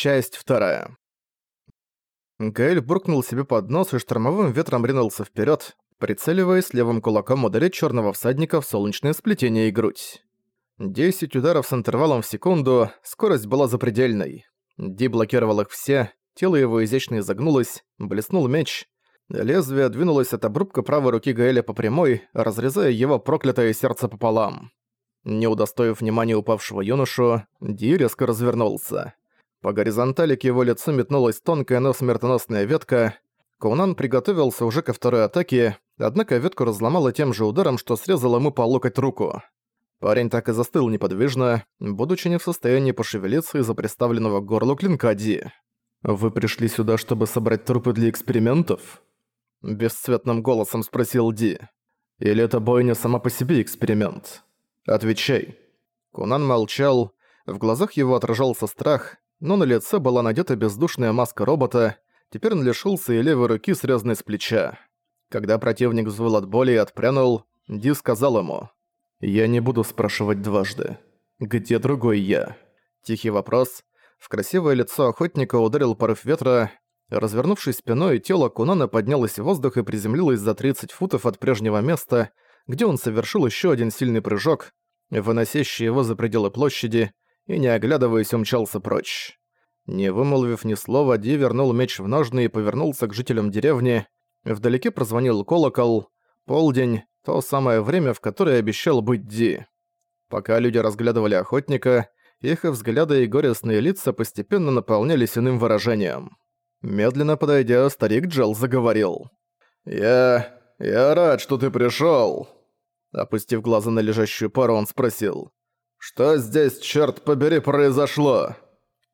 Часть вторая. Гаэль буркнул себе под нос и штормовым ветром ринулся вперед, прицеливаясь левым кулаком ударить черного всадника в солнечное сплетение и грудь. Десять ударов с интервалом в секунду, скорость была запредельной. Ди блокировал их все, тело его изящно изогнулось, блеснул меч. Лезвие двинулось от обрубка правой руки Гаэля по прямой, разрезая его проклятое сердце пополам. Не удостоив внимания упавшего юношу, Ди резко развернулся. По горизонтали к его лицу метнулась тонкая, но смертоносная ветка. Кунан приготовился уже ко второй атаке, однако ветку разломала тем же ударом, что срезал ему по локоть руку. Парень так и застыл неподвижно, будучи не в состоянии пошевелиться из-за приставленного к горлу клинка Ди. «Вы пришли сюда, чтобы собрать трупы для экспериментов?» Бесцветным голосом спросил Ди. «Или эта бойня сама по себе эксперимент?» «Отвечай». Кунан молчал, в глазах его отражался страх, но на лице была надета бездушная маска робота, теперь он лишился и левой руки, срезанной с плеча. Когда противник взвыл от боли и отпрянул, Ди сказал ему, «Я не буду спрашивать дважды. Где другой я?» Тихий вопрос. В красивое лицо охотника ударил порыв ветра. Развернувшись спиной, тело Кунана поднялось в воздух и приземлилось за 30 футов от прежнего места, где он совершил еще один сильный прыжок, выносящий его за пределы площади, и, не оглядываясь, умчался прочь. Не вымолвив ни слова, Ди вернул меч в ножны и повернулся к жителям деревни. Вдалеке прозвонил колокол. Полдень — то самое время, в которое обещал быть Ди. Пока люди разглядывали охотника, их взгляды и горестные лица постепенно наполнялись иным выражением. Медленно подойдя, старик Джел заговорил. «Я... я рад, что ты пришёл!» Опустив глаза на лежащую пару, он спросил. «Что здесь, черт побери, произошло?»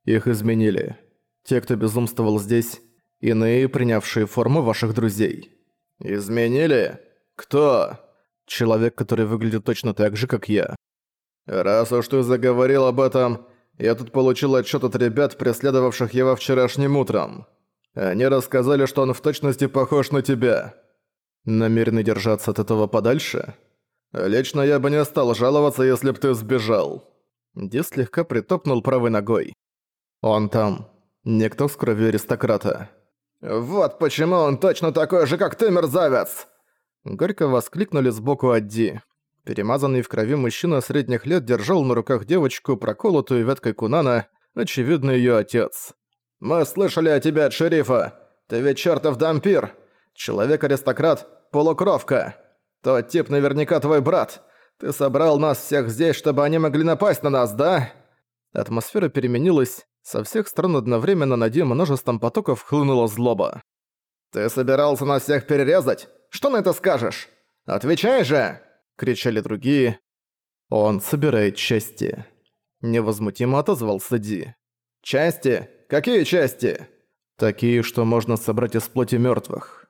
Их изменили. Те, кто безумствовал здесь, иные, принявшие форму ваших друзей. «Изменили? Кто?» «Человек, который выглядит точно так же, как я». «Раз уж ты заговорил об этом, я тут получил отчет от ребят, преследовавших его вчерашним утром. Они рассказали, что он в точности похож на тебя. Намерены держаться от этого подальше?» «Лично я бы не стал жаловаться, если б ты сбежал». Ди слегка притопнул правой ногой. «Он там. Никто с кровью аристократа». «Вот почему он точно такой же, как ты, мерзавец!» Горько воскликнули сбоку от Ди. Перемазанный в крови мужчина средних лет держал на руках девочку, проколотую веткой кунана, очевидно, её отец. «Мы слышали о тебе от шерифа. Ты ведь чертов дампир. Человек-аристократ, полукровка. Тот тип наверняка твой брат. Ты собрал нас всех здесь, чтобы они могли напасть на нас, да?» Атмосфера переменилась. Со всех сторон одновременно над множеством потоков хлынула злоба. «Ты собирался нас всех перерезать? Что на это скажешь? Отвечай же!» — кричали другие. «Он собирает части». Невозмутимо отозвался Ди. «Части? Какие части?» «Такие, что можно собрать из плоти мертвых.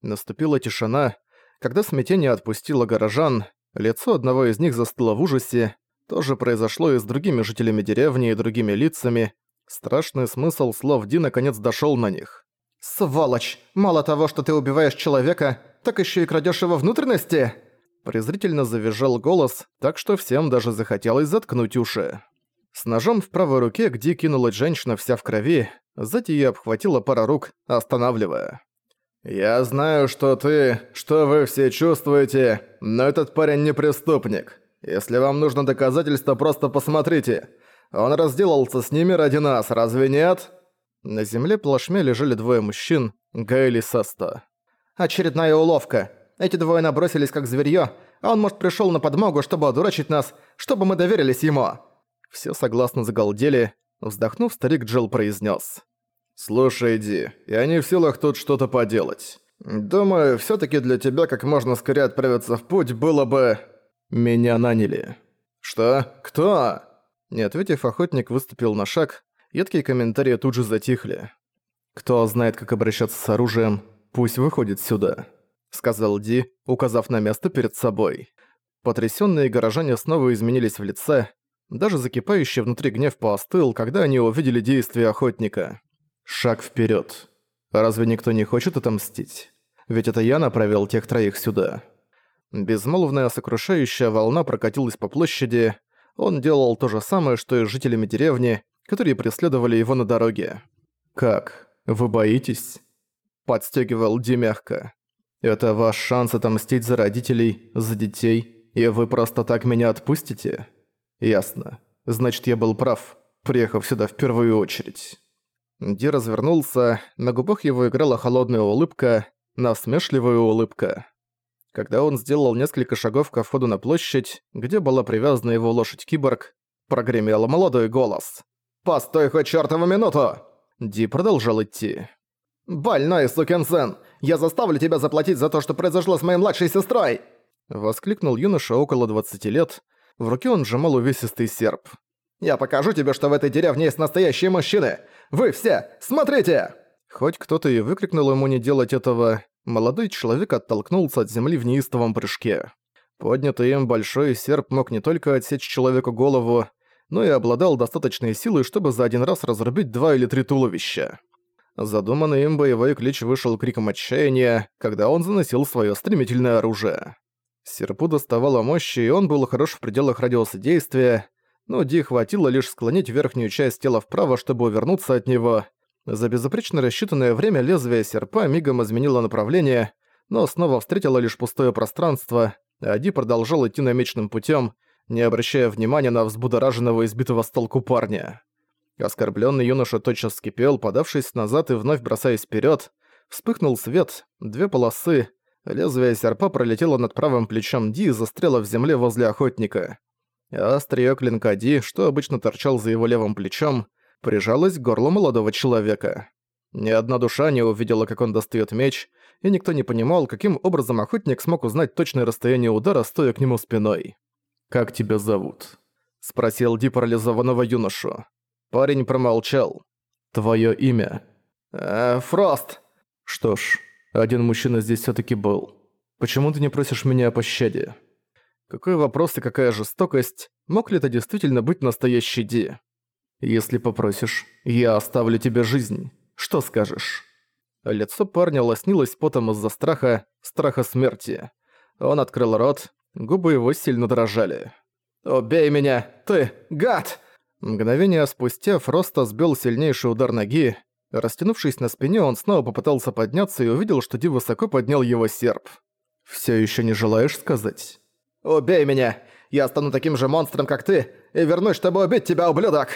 Наступила тишина, когда смятение отпустило горожан, лицо одного из них застыло в ужасе, то же произошло и с другими жителями деревни и другими лицами. Страшный смысл слов Ди наконец дошёл на них. «Сволочь! Мало того, что ты убиваешь человека, так ещё и крадёшь его внутренности!» Презрительно завизжал голос, так что всем даже захотелось заткнуть уши. С ножом в правой руке к Ди кинулась женщина вся в крови, сзади её обхватила пара рук, останавливая. «Я знаю, что ты, что вы все чувствуете, но этот парень не преступник. Если вам нужно доказательство, просто посмотрите. Он разделался с ними ради нас, разве нет?» На земле плашмя лежали двое мужчин, Гайли и Саста. «Очередная уловка. Эти двое набросились как зверьё, а он, может, пришёл на подмогу, чтобы одурачить нас, чтобы мы доверились ему». Все согласно загалдели. Вздохнув, старик Джилл произнес: «Слушай, Ди, я не в силах тут что-то поделать. Думаю, всё-таки для тебя как можно скорее отправиться в путь было бы...» «Меня наняли». «Что? Кто?» Не ответив, охотник выступил на шаг, едкие комментарии тут же затихли. «Кто знает, как обращаться с оружием, пусть выходит сюда», — сказал Ди, указав на место перед собой. Потрясённые горожане снова изменились в лице, даже закипающий внутри гнев поостыл, когда они увидели действия охотника. Шаг вперед. Разве никто не хочет отомстить? Ведь это я направил тех троих сюда. Безмолвная сокрушающая волна прокатилась по площади. Он делал то же самое, что и с жителями деревни, которые преследовали его на дороге. «Как? Вы боитесь?» Подстёгивал Ди мягко. «Это ваш шанс отомстить за родителей, за детей, и вы просто так меня отпустите?» «Ясно. Значит, я был прав, приехав сюда в первую очередь». Ди развернулся, на губах его играла холодная улыбка, насмешливая улыбка. Когда он сделал несколько шагов ко входу на площадь, где была привязана его лошадь-киборг, прогремел молодой голос. «Постой хоть чёртову минуту!» Ди продолжал идти. «Больной сукин Я заставлю тебя заплатить за то, что произошло с моей младшей сестрой!» Воскликнул юноша около 20 лет. В руке он сжимал увесистый серп. «Я покажу тебе, что в этой деревне есть настоящие мужчины! Вы все, смотрите!» Хоть кто-то и выкрикнул ему не делать этого, молодой человек оттолкнулся от земли в неистовом прыжке. Поднятый им большой серп мог не только отсечь человеку голову, но и обладал достаточной силой, чтобы за один раз разрубить два или три туловища. Задуманный им боевой клич вышел криком отчаяния, когда он заносил свое стремительное оружие. Серпу доставало мощи, и он был хорош в пределах радиуса действия, но Ди хватило лишь склонить верхнюю часть тела вправо, чтобы увернуться от него. За безупречно рассчитанное время лезвие серпа мигом изменило направление, но снова встретило лишь пустое пространство, а Ди продолжал идти намеченным путем, не обращая внимания на взбудораженного избитого с толку парня. Оскорбленный юноша тотчас вскипел, подавшись назад и вновь бросаясь вперед. Вспыхнул свет, две полосы. Лезвие серпа пролетело над правым плечом Ди и застряло в земле возле охотника. А остриё клинка Ди, что обычно торчал за его левым плечом, прижалось к горлу молодого человека. Ни одна душа не увидела, как он достает меч, и никто не понимал, каким образом охотник смог узнать точное расстояние удара, стоя к нему спиной. «Как тебя зовут?» — спросил Ди парализованного юношу. Парень промолчал. «Твоё имя?» «Э, Фрост!» «Что ж, один мужчина здесь всё-таки был. Почему ты не просишь меня о пощаде?» Какой вопрос и какая жестокость, мог ли это действительно быть настоящий Ди? «Если попросишь, я оставлю тебе жизнь. Что скажешь?» Лицо парня лоснилось потом из-за страха, страха смерти. Он открыл рот, губы его сильно дрожали. «Убей меня, ты, гад!» Мгновение спустя Фроста сбил сильнейший удар ноги. Растянувшись на спине, он снова попытался подняться и увидел, что Ди высоко поднял его серп. «Всё ещё не желаешь сказать?» «Убей меня! Я стану таким же монстром, как ты, и вернусь, чтобы убить тебя, ублюдок!»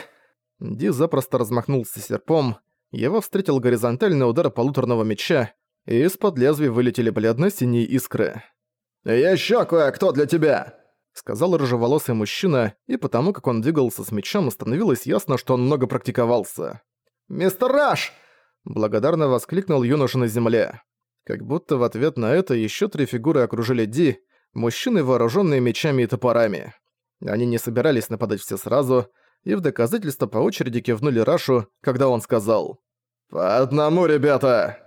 Ди запросто размахнулся серпом. Его встретил горизонтальный удар полуторного меча, и из-под лезвий вылетели бледно-синие искры. «Ещё кое-кто для тебя!» сказал рыжеволосый мужчина, и потому как он двигался с мечом, становилось ясно, что он много практиковался. «Мистер Раш!» – благодарно воскликнул юноша на земле. Как будто в ответ на это еще три фигуры окружили Ди, мужчины, вооруженные мечами и топорами. Они не собирались нападать все сразу, и в доказательство по очереди кивнули Рашу, когда он сказал «По одному, ребята!»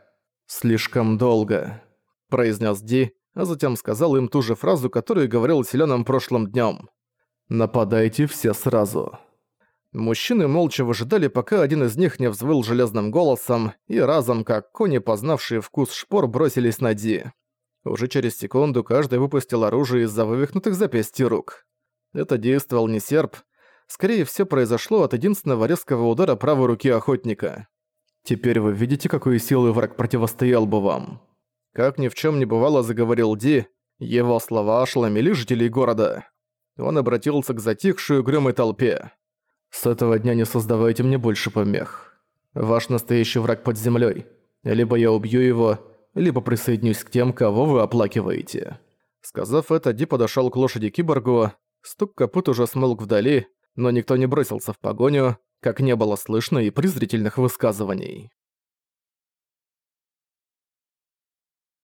«Слишком долго», – произнес Ди, а затем сказал им ту же фразу, которую говорил селянам прошлым днем. «Нападайте все сразу». Мужчины молча выжидали, пока один из них не взвыл железным голосом, и разом, как кони, познавшие вкус шпор, бросились на Ди. Уже через секунду каждый выпустил оружие из-за вывихнутых запястья рук. Это действовал не серп. Скорее всего, произошло от единственного резкого удара правой руки охотника. Теперь вы видите, какой силой враг противостоял бы вам. Как ни в чем не бывало, заговорил Ди, его слова ошеломили жителей города. Он обратился к затихшей угрюмой толпе. «С этого дня не создавайте мне больше помех. Ваш настоящий враг под землей. Либо я убью его, либо присоединюсь к тем, кого вы оплакиваете». Сказав это, Ди подошел к лошади-киборгу. Стук копыт уже смолк вдали, но никто не бросился в погоню, как не было слышно и презрительных высказываний.